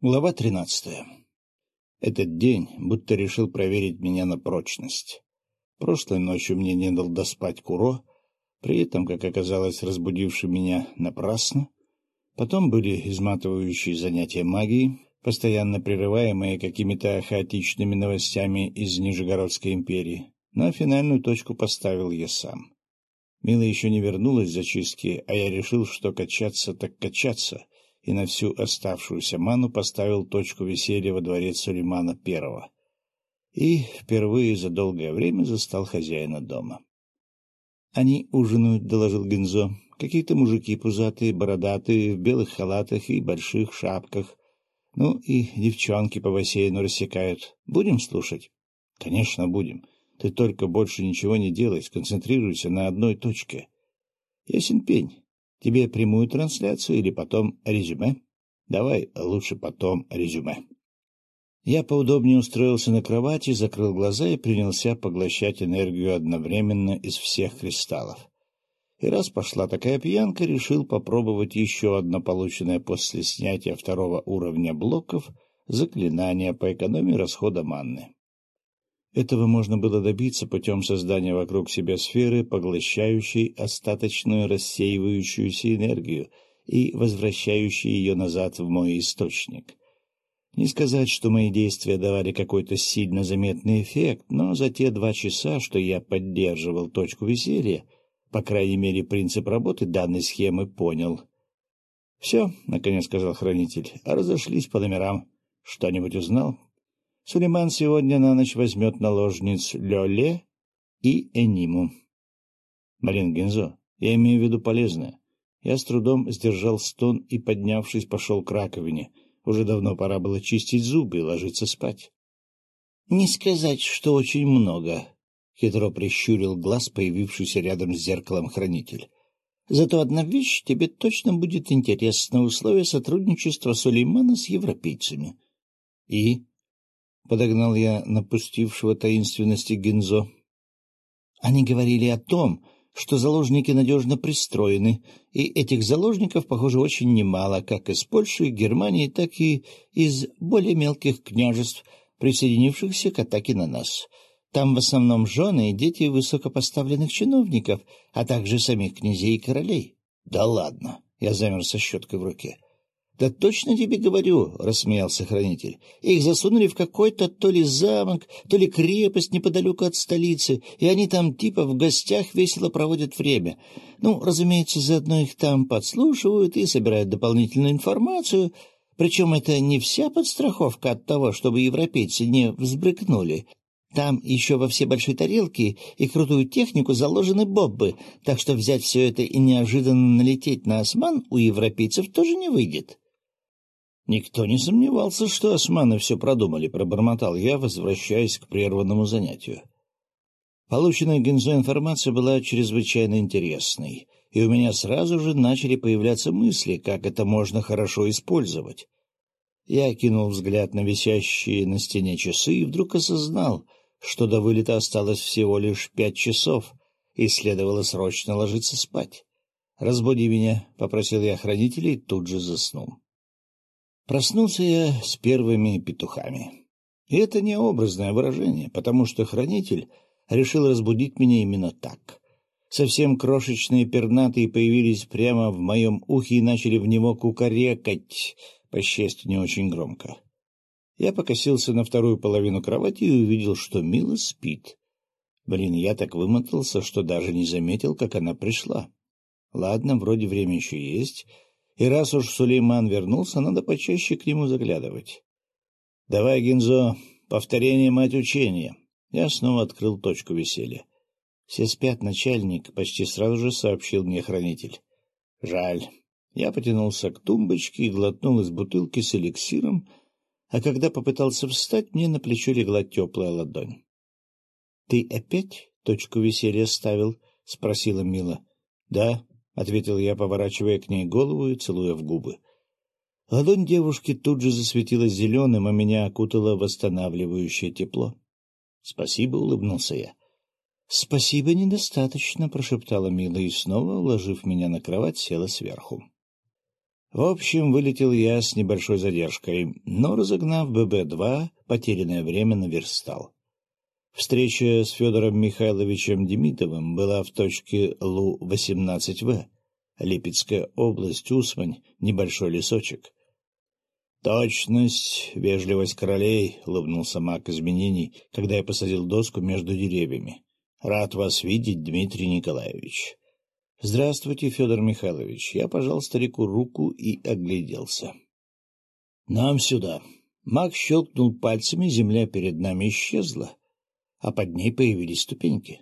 Глава тринадцатая. Этот день будто решил проверить меня на прочность. Прошлой ночью мне не дал доспать Куро, при этом, как оказалось, разбудивший меня напрасно. Потом были изматывающие занятия магией, постоянно прерываемые какими-то хаотичными новостями из Нижегородской империи. На финальную точку поставил я сам. Мила еще не вернулась с зачистки, а я решил, что качаться так качаться — и на всю оставшуюся ману поставил точку веселья во дворец Сулеймана Первого. И впервые за долгое время застал хозяина дома. — Они ужинают, — доложил Гензо. — Какие-то мужики пузатые, бородатые, в белых халатах и больших шапках. Ну и девчонки по бассейну рассекают. Будем слушать? — Конечно, будем. Ты только больше ничего не делай, сконцентрируйся на одной точке. — Ясен пень. Тебе прямую трансляцию или потом резюме? Давай лучше потом резюме. Я поудобнее устроился на кровати, закрыл глаза и принялся поглощать энергию одновременно из всех кристаллов. И раз пошла такая пьянка, решил попробовать еще одно полученное после снятия второго уровня блоков заклинание по экономии расхода манны. Этого можно было добиться путем создания вокруг себя сферы, поглощающей остаточную рассеивающуюся энергию и возвращающей ее назад в мой источник. Не сказать, что мои действия давали какой-то сильно заметный эффект, но за те два часа, что я поддерживал точку веселья, по крайней мере, принцип работы данной схемы понял. — Все, — наконец сказал хранитель, — разошлись по номерам. Что-нибудь узнал? Сулейман сегодня на ночь возьмет наложниц Лёле и Эниму. Марин Гензо, я имею в виду полезное. Я с трудом сдержал стон и, поднявшись, пошел к раковине. Уже давно пора было чистить зубы и ложиться спать. — Не сказать, что очень много, — хитро прищурил глаз, появившийся рядом с зеркалом хранитель. — Зато одна вещь тебе точно будет интересна — условия сотрудничества Сулеймана с европейцами. — И? — подогнал я напустившего таинственности Гензо. Они говорили о том, что заложники надежно пристроены, и этих заложников, похоже, очень немало, как из Польши, Германии, так и из более мелких княжеств, присоединившихся к атаке на нас. Там в основном жены и дети высокопоставленных чиновников, а также самих князей и королей. — Да ладно! — я замер со щеткой в руке. —— Да точно тебе говорю, — рассмеялся хранитель. — Их засунули в какой-то то ли замок, то ли крепость неподалеку от столицы, и они там типа в гостях весело проводят время. Ну, разумеется, заодно их там подслушивают и собирают дополнительную информацию. Причем это не вся подстраховка от того, чтобы европейцы не взбрыкнули. Там еще во все большие тарелки и крутую технику заложены боббы, так что взять все это и неожиданно налететь на осман у европейцев тоже не выйдет. Никто не сомневался, что османы все продумали, пробормотал я, возвращаясь к прерванному занятию. Полученная Гензо информация была чрезвычайно интересной, и у меня сразу же начали появляться мысли, как это можно хорошо использовать. Я кинул взгляд на висящие на стене часы и вдруг осознал, что до вылета осталось всего лишь пять часов, и следовало срочно ложиться спать. «Разбуди меня», — попросил я хранителей, тут же заснул. Проснулся я с первыми петухами. И это не образное выражение, потому что хранитель решил разбудить меня именно так. Совсем крошечные пернатые появились прямо в моем ухе и начали в него кукарекать, по счастью, не очень громко. Я покосился на вторую половину кровати и увидел, что Мила спит. Блин, я так вымотался, что даже не заметил, как она пришла. Ладно, вроде время еще есть, и раз уж Сулейман вернулся, надо почаще к нему заглядывать. — Давай, Гинзо, повторение мать учения. Я снова открыл точку веселья. — Все спят, начальник, — почти сразу же сообщил мне хранитель. — Жаль. Я потянулся к тумбочке и глотнул из бутылки с эликсиром, а когда попытался встать, мне на плечо легла теплая ладонь. — Ты опять точку веселья ставил? — спросила Мила. — Да, — ответил я, поворачивая к ней голову и целуя в губы. Ладонь девушки тут же засветилась зеленым, а меня окутало восстанавливающее тепло. — Спасибо, — улыбнулся я. — Спасибо недостаточно, — прошептала Мила и снова, уложив меня на кровать, села сверху. В общем, вылетел я с небольшой задержкой, но, разогнав ББ-2, потерянное время наверстал. Встреча с Федором Михайловичем Демидовым была в точке Лу-18В, Липецкая область, Усмань, небольшой лесочек. «Точность, вежливость королей», — улыбнулся маг изменений, когда я посадил доску между деревьями. «Рад вас видеть, Дмитрий Николаевич». «Здравствуйте, Федор Михайлович». Я пожал старику руку и огляделся. «Нам сюда». Маг щелкнул пальцами, земля перед нами исчезла, а под ней появились ступеньки.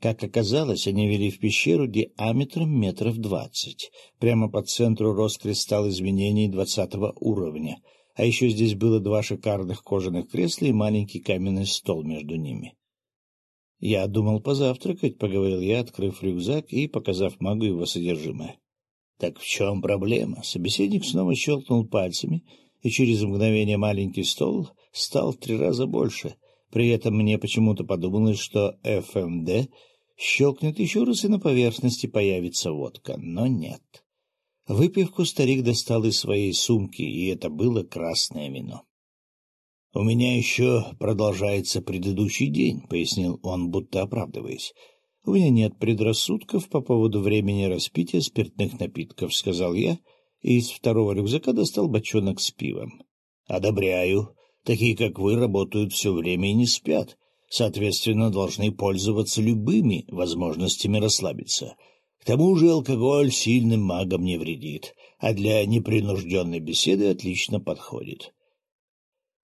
Как оказалось, они вели в пещеру диаметром метров двадцать. Прямо по центру рос кристалл изменений двадцатого уровня, а еще здесь было два шикарных кожаных кресла и маленький каменный стол между ними. — Я думал позавтракать, — поговорил я, открыв рюкзак и показав магу его содержимое. — Так в чем проблема? Собеседник снова щелкнул пальцами, и через мгновение маленький стол стал в три раза больше. При этом мне почему-то подумалось, что ФМД щелкнет еще раз, и на поверхности появится водка. Но нет. Выпивку старик достал из своей сумки, и это было красное вино. — У меня еще продолжается предыдущий день, — пояснил он, будто оправдываясь. — У меня нет предрассудков по поводу времени распития спиртных напитков, — сказал я, и из второго рюкзака достал бочонок с пивом. — Одобряю. Такие, как вы, работают все время и не спят. Соответственно, должны пользоваться любыми возможностями расслабиться. К тому же алкоголь сильным магам не вредит, а для непринужденной беседы отлично подходит.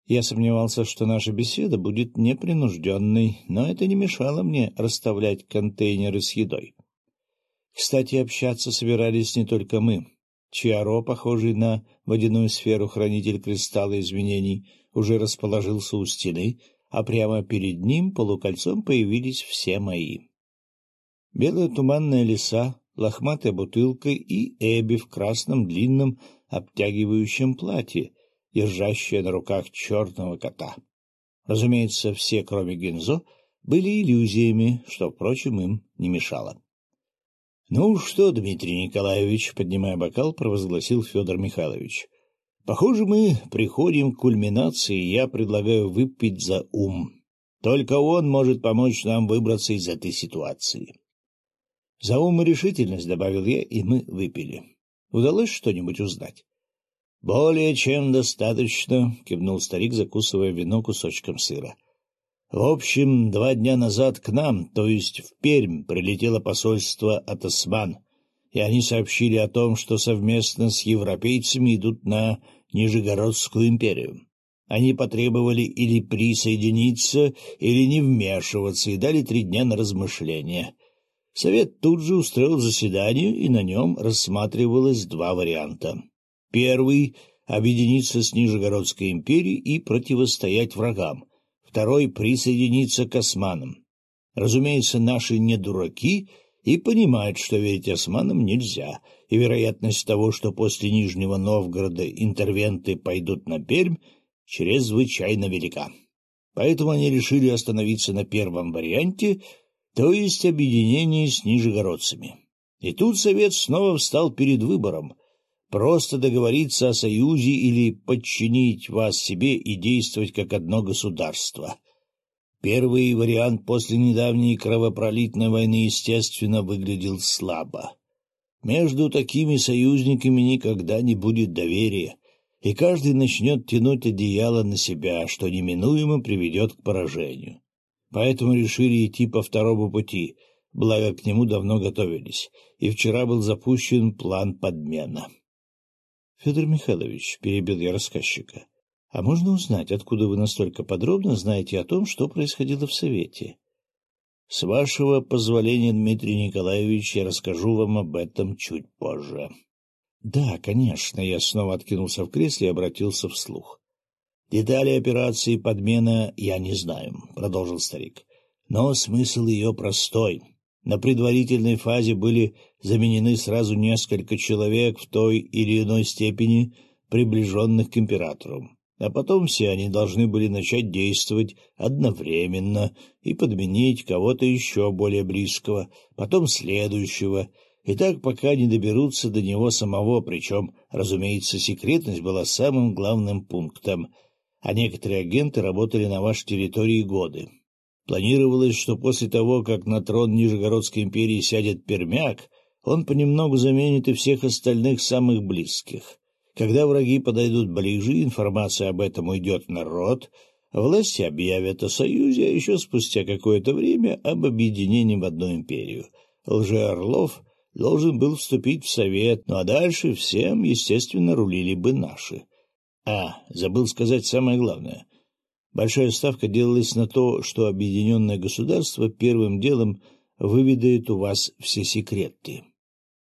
Я сомневался, что наша беседа будет непринужденной, но это не мешало мне расставлять контейнеры с едой. Кстати, общаться собирались не только мы. Чиаро, похожий на водяную сферу хранитель кристалла изменений, уже расположился у стены, а прямо перед ним полукольцом появились все мои. Белая туманная леса, лохматая бутылка и Эбби в красном длинном обтягивающем платье, держащая на руках черного кота. Разумеется, все, кроме Гензо, были иллюзиями, что, впрочем, им не мешало. — Ну что, Дмитрий Николаевич, — поднимая бокал, провозгласил Федор Михайлович, — похоже, мы приходим к кульминации, и я предлагаю выпить за ум. Только он может помочь нам выбраться из этой ситуации. — За ум и решительность, — добавил я, и мы выпили. Удалось что-нибудь узнать? — Более чем достаточно, — кивнул старик, закусывая вино кусочком сыра. — В общем, два дня назад к нам, то есть в Пермь, прилетело посольство от Осман, и они сообщили о том, что совместно с европейцами идут на Нижегородскую империю. Они потребовали или присоединиться, или не вмешиваться, и дали три дня на размышления. Совет тут же устроил заседание, и на нем рассматривалось два варианта. Первый — объединиться с Нижегородской империей и противостоять врагам. Второй — присоединиться к османам. Разумеется, наши не дураки и понимают, что верить османам нельзя, и вероятность того, что после Нижнего Новгорода интервенты пойдут на Пермь, чрезвычайно велика. Поэтому они решили остановиться на первом варианте, то есть объединении с нижегородцами. И тут Совет снова встал перед выбором — Просто договориться о союзе или подчинить вас себе и действовать как одно государство. Первый вариант после недавней кровопролитной войны, естественно, выглядел слабо. Между такими союзниками никогда не будет доверия, и каждый начнет тянуть одеяло на себя, что неминуемо приведет к поражению. Поэтому решили идти по второму пути, благо к нему давно готовились, и вчера был запущен план подмена. — Федор Михайлович, — перебил я рассказчика, — а можно узнать, откуда вы настолько подробно знаете о том, что происходило в Совете? — С вашего позволения, Дмитрий Николаевич, я расскажу вам об этом чуть позже. — Да, конечно, я снова откинулся в кресле и обратился вслух. — Детали операции подмена я не знаю, — продолжил старик, — но смысл ее простой. На предварительной фазе были заменены сразу несколько человек в той или иной степени, приближенных к императору. А потом все они должны были начать действовать одновременно и подменить кого-то еще более близкого, потом следующего, И так пока не доберутся до него самого, причем, разумеется, секретность была самым главным пунктом, а некоторые агенты работали на вашей территории годы. Планировалось, что после того, как на трон Нижегородской империи сядет Пермяк, он понемногу заменит и всех остальных самых близких. Когда враги подойдут ближе, информация об этом уйдет в народ, власти объявят о союзе, а еще спустя какое-то время об объединении в одну империю. Лже-Орлов должен был вступить в совет, ну а дальше всем, естественно, рулили бы наши. А, забыл сказать самое главное. Большая ставка делалась на то, что объединенное государство первым делом выведает у вас все секреты.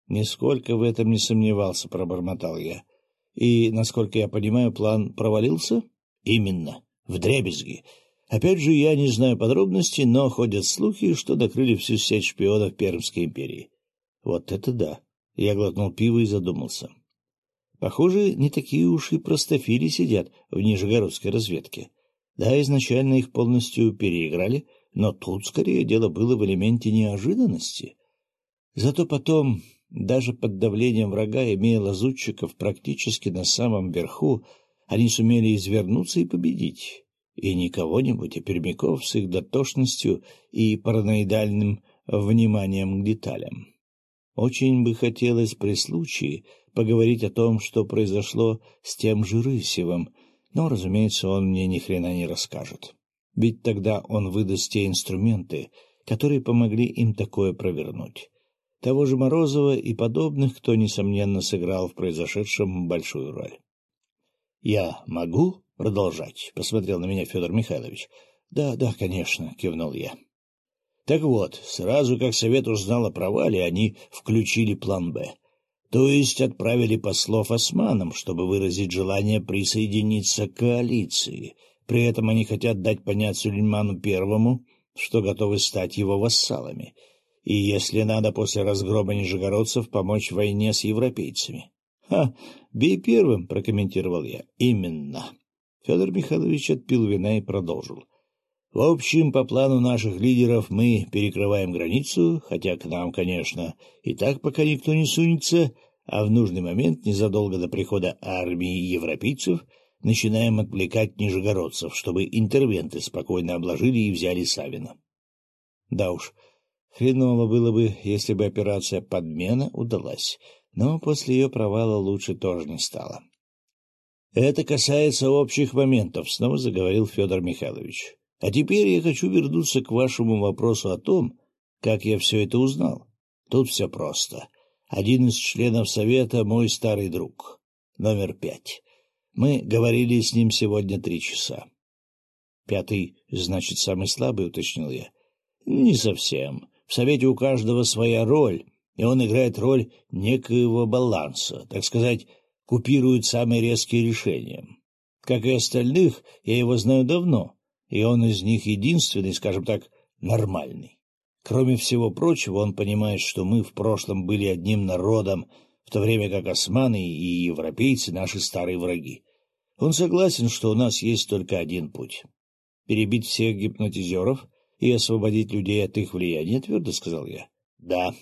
Нисколько в этом не сомневался, пробормотал я. И, насколько я понимаю, план провалился? Именно. В дребезги. Опять же, я не знаю подробностей, но ходят слухи, что накрыли всю сеть шпионов Пермской империи. Вот это да. Я глотнул пиво и задумался. Похоже, не такие уж и простофили сидят в нижегородской разведке. Да, изначально их полностью переиграли, но тут скорее дело было в элементе неожиданности. Зато потом даже под давлением врага, имея лазутчиков практически на самом верху, они сумели извернуться и победить. И не кого-нибудь, а пермяков с их дотошностью и параноидальным вниманием к деталям. Очень бы хотелось при случае поговорить о том, что произошло с тем же Рысевым, но, разумеется, он мне ни хрена не расскажет. Ведь тогда он выдаст те инструменты, которые помогли им такое провернуть того же Морозова и подобных, кто, несомненно, сыграл в произошедшем большую роль. — Я могу продолжать? — посмотрел на меня Федор Михайлович. — Да, да, конечно, — кивнул я. Так вот, сразу как Совет узнал о провале, они включили план «Б». То есть отправили послов османам, чтобы выразить желание присоединиться к коалиции. При этом они хотят дать понять Сулейману Первому, что готовы стать его вассалами — и, если надо, после разгрома нижегородцев помочь войне с европейцами. — Ха, бей первым, — прокомментировал я. — Именно. Федор Михайлович отпил вина и продолжил. — В общем, по плану наших лидеров мы перекрываем границу, хотя к нам, конечно, и так пока никто не сунется, а в нужный момент, незадолго до прихода армии европейцев, начинаем отвлекать нижегородцев, чтобы интервенты спокойно обложили и взяли Савина. Да уж, Хреново было бы, если бы операция «Подмена» удалась, но после ее провала лучше тоже не стало. — Это касается общих моментов, — снова заговорил Федор Михайлович. — А теперь я хочу вернуться к вашему вопросу о том, как я все это узнал. Тут все просто. Один из членов Совета — мой старый друг. Номер пять. Мы говорили с ним сегодня три часа. — Пятый, значит, самый слабый, — уточнил я. — Не совсем. В Совете у каждого своя роль, и он играет роль некоего баланса, так сказать, купирует самые резкие решения. Как и остальных, я его знаю давно, и он из них единственный, скажем так, нормальный. Кроме всего прочего, он понимает, что мы в прошлом были одним народом, в то время как османы и европейцы — наши старые враги. Он согласен, что у нас есть только один путь — перебить всех гипнотизеров и освободить людей от их влияния, — твердо сказал я. — Да.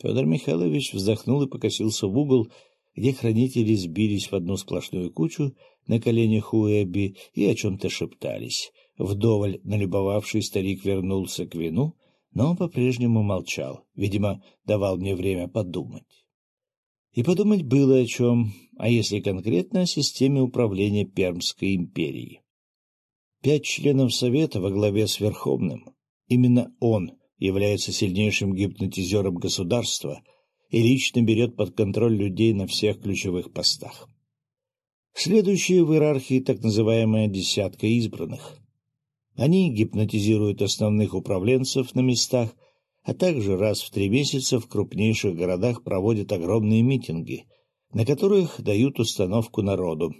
Федор Михайлович вздохнул и покосился в угол, где хранители сбились в одну сплошную кучу на коленях у Эбби и о чем-то шептались. Вдоволь налюбовавший старик вернулся к вину, но по-прежнему молчал, видимо, давал мне время подумать. И подумать было о чем, а если конкретно о системе управления Пермской империей. Пять членов Совета во главе с Верховным. Именно он является сильнейшим гипнотизером государства и лично берет под контроль людей на всех ключевых постах. Следующие в иерархии так называемая «десятка избранных». Они гипнотизируют основных управленцев на местах, а также раз в три месяца в крупнейших городах проводят огромные митинги, на которых дают установку народу.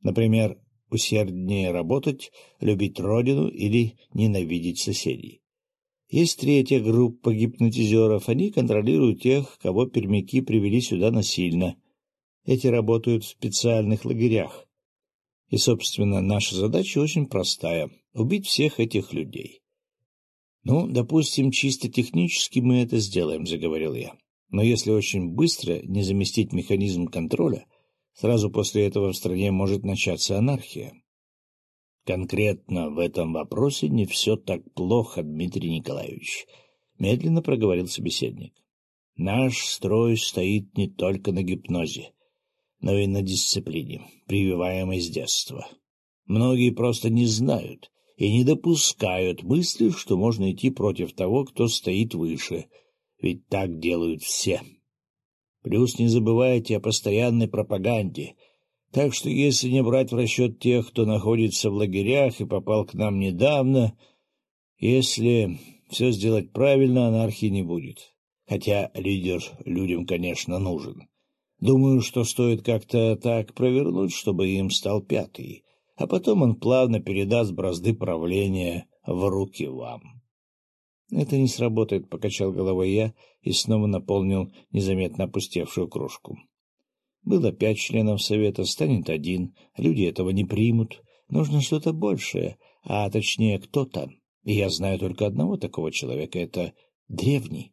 Например, усерднее работать, любить родину или ненавидеть соседей. Есть третья группа гипнотизеров, они контролируют тех, кого пермяки привели сюда насильно. Эти работают в специальных лагерях. И, собственно, наша задача очень простая — убить всех этих людей. — Ну, допустим, чисто технически мы это сделаем, — заговорил я. Но если очень быстро не заместить механизм контроля, сразу после этого в стране может начаться анархия. Конкретно в этом вопросе не все так плохо, Дмитрий Николаевич, — медленно проговорил собеседник. Наш строй стоит не только на гипнозе, но и на дисциплине, прививаемой с детства. Многие просто не знают и не допускают мысли, что можно идти против того, кто стоит выше, ведь так делают все. Плюс не забывайте о постоянной пропаганде, так что если не брать в расчет тех, кто находится в лагерях и попал к нам недавно, если все сделать правильно, анархии не будет. Хотя лидер людям, конечно, нужен. Думаю, что стоит как-то так провернуть, чтобы им стал пятый, а потом он плавно передаст бразды правления в руки вам. — Это не сработает, — покачал головой я и снова наполнил незаметно опустевшую кружку. Было пять членов совета, станет один, люди этого не примут. Нужно что-то большее, а точнее кто-то. И я знаю только одного такого человека — это древний.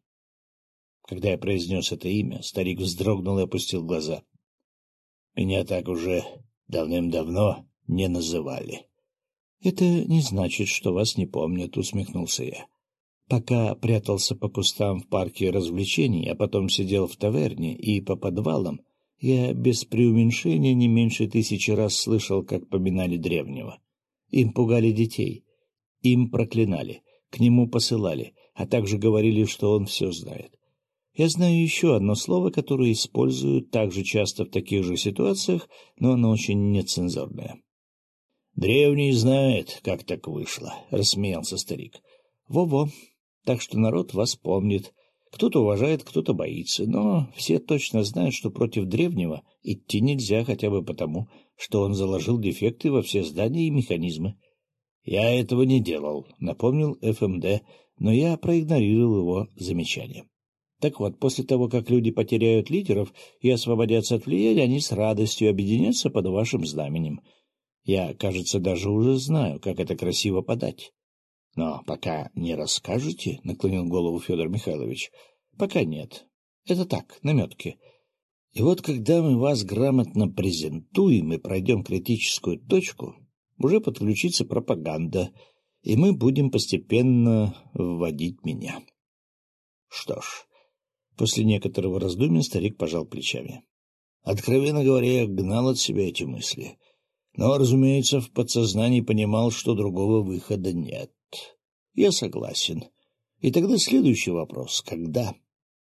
Когда я произнес это имя, старик вздрогнул и опустил глаза. Меня так уже давным-давно не называли. — Это не значит, что вас не помнят, — усмехнулся я. Пока прятался по кустам в парке развлечений, а потом сидел в таверне и по подвалам, я без преуменьшения не меньше тысячи раз слышал, как поминали древнего. Им пугали детей, им проклинали, к нему посылали, а также говорили, что он все знает. Я знаю еще одно слово, которое используют также часто в таких же ситуациях, но оно очень нецензурное. — Древний знает, как так вышло, — рассмеялся старик. Во — Во-во. Так что народ вас помнит. Кто-то уважает, кто-то боится, но все точно знают, что против древнего идти нельзя хотя бы потому, что он заложил дефекты во все здания и механизмы. — Я этого не делал, — напомнил ФМД, но я проигнорировал его замечание. Так вот, после того, как люди потеряют лидеров и освободятся от влияния, они с радостью объединятся под вашим знаменем. Я, кажется, даже уже знаю, как это красиво подать. — Но пока не расскажете, — наклонил голову Федор Михайлович. — Пока нет. Это так, наметки. И вот когда мы вас грамотно презентуем и пройдем критическую точку, уже подключится пропаганда, и мы будем постепенно вводить меня. Что ж, После некоторого раздумья старик пожал плечами. Откровенно говоря, я гнал от себя эти мысли. Но, разумеется, в подсознании понимал, что другого выхода нет. Я согласен. И тогда следующий вопрос — когда?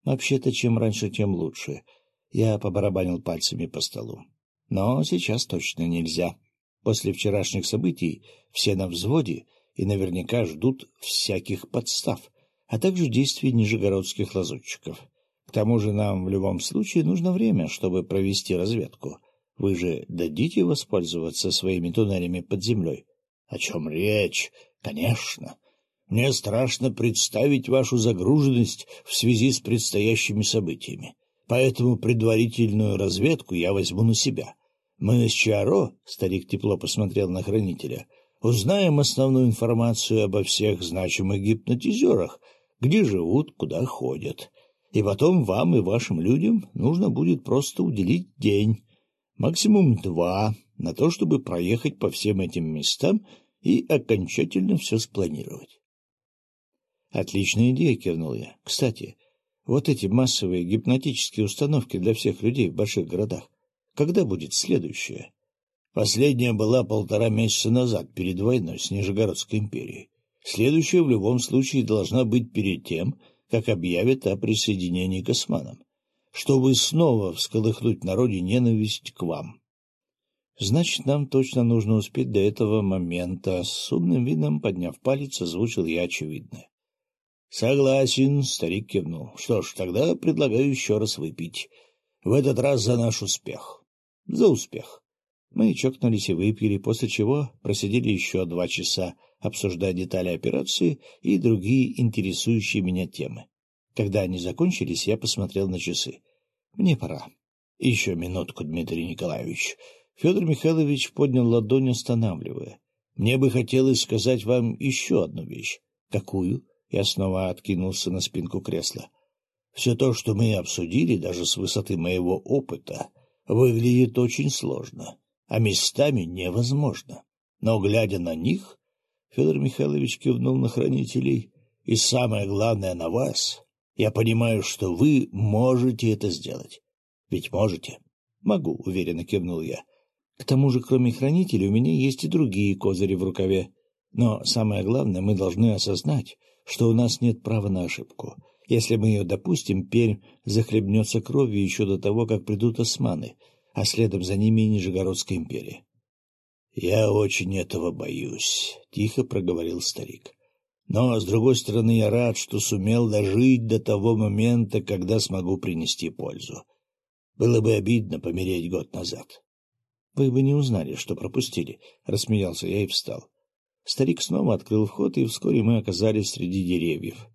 Вообще-то, чем раньше, тем лучше. Я побарабанил пальцами по столу. Но сейчас точно нельзя. После вчерашних событий все на взводе и наверняка ждут всяких подстав — а также действий нижегородских лазутчиков. К тому же нам в любом случае нужно время, чтобы провести разведку. Вы же дадите воспользоваться своими туннелями под землей? — О чем речь? Конечно. Мне страшно представить вашу загруженность в связи с предстоящими событиями. Поэтому предварительную разведку я возьму на себя. Мы с Чаро, — старик тепло посмотрел на хранителя, — узнаем основную информацию обо всех значимых гипнотизерах, где живут, куда ходят. И потом вам и вашим людям нужно будет просто уделить день, максимум два, на то, чтобы проехать по всем этим местам и окончательно все спланировать. Отличная идея, кивнул я. Кстати, вот эти массовые гипнотические установки для всех людей в больших городах. Когда будет следующая? Последняя была полтора месяца назад, перед войной с Нижегородской империей. Следующая в любом случае должна быть перед тем, как объявят о присоединении к османам, чтобы снова всколыхнуть народе ненависть к вам. Значит, нам точно нужно успеть до этого момента. С умным видом, подняв палец, озвучил я очевидное. — Согласен, — старик кивнул. — Что ж, тогда предлагаю еще раз выпить. В этот раз за наш успех. За успех. Мы чокнулись и выпили, после чего просидели еще два часа, обсуждая детали операции и другие интересующие меня темы. Когда они закончились, я посмотрел на часы. Мне пора. Еще минутку, Дмитрий Николаевич. Федор Михайлович поднял ладонь, останавливая. Мне бы хотелось сказать вам еще одну вещь. Какую? Я снова откинулся на спинку кресла. Все то, что мы обсудили, даже с высоты моего опыта, выглядит очень сложно, а местами невозможно. Но, глядя на них, Федор Михайлович кивнул на хранителей, и самое главное на вас, я понимаю, что вы можете это сделать. Ведь можете? Могу, уверенно кивнул я. К тому же, кроме хранителей, у меня есть и другие козыри в рукаве. Но самое главное, мы должны осознать, что у нас нет права на ошибку. Если мы ее допустим, Пермь захлебнется кровью еще до того, как придут османы, а следом за ними и Нижегородская империя. — Я очень этого боюсь, — тихо проговорил старик. — Но, с другой стороны, я рад, что сумел дожить до того момента, когда смогу принести пользу. Было бы обидно помереть год назад. — Вы бы не узнали, что пропустили, — рассмеялся я и встал. Старик снова открыл вход, и вскоре мы оказались среди деревьев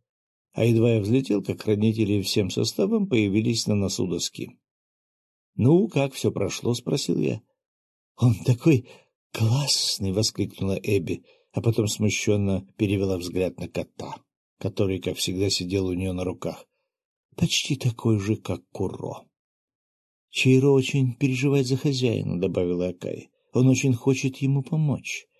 а едва я взлетел, как хранители всем составом появились на носу доски. — Ну, как все прошло? — спросил я. — Он такой классный! — воскликнула Эбби, а потом смущенно перевела взгляд на кота, который, как всегда, сидел у нее на руках. Почти такой же, как Куро. — Чейро очень переживает за хозяина, — добавила Акай. — Он очень хочет ему помочь. —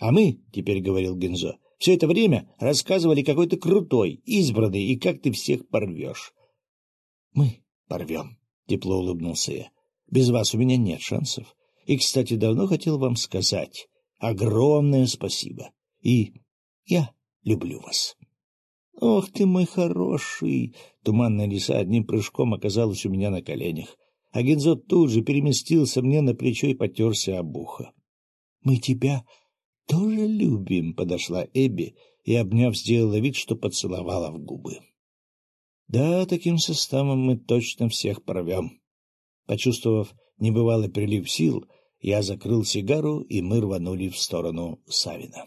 А мы, — теперь говорил Гензо, — все это время рассказывали какой то крутой, избранный, и как ты всех порвешь. — Мы порвем, — тепло улыбнулся я. — Без вас у меня нет шансов. И, кстати, давно хотел вам сказать огромное спасибо. И я люблю вас. — Ох ты мой хороший! Туманная лиса одним прыжком оказалась у меня на коленях. А Гензо тут же переместился мне на плечо и потерся об ухо. — Мы тебя тоже любим, — подошла Эбби и, обняв, сделала вид, что поцеловала в губы. — Да, таким составом мы точно всех порвем. Почувствовав небывалый прилив сил, я закрыл сигару, и мы рванули в сторону Савина.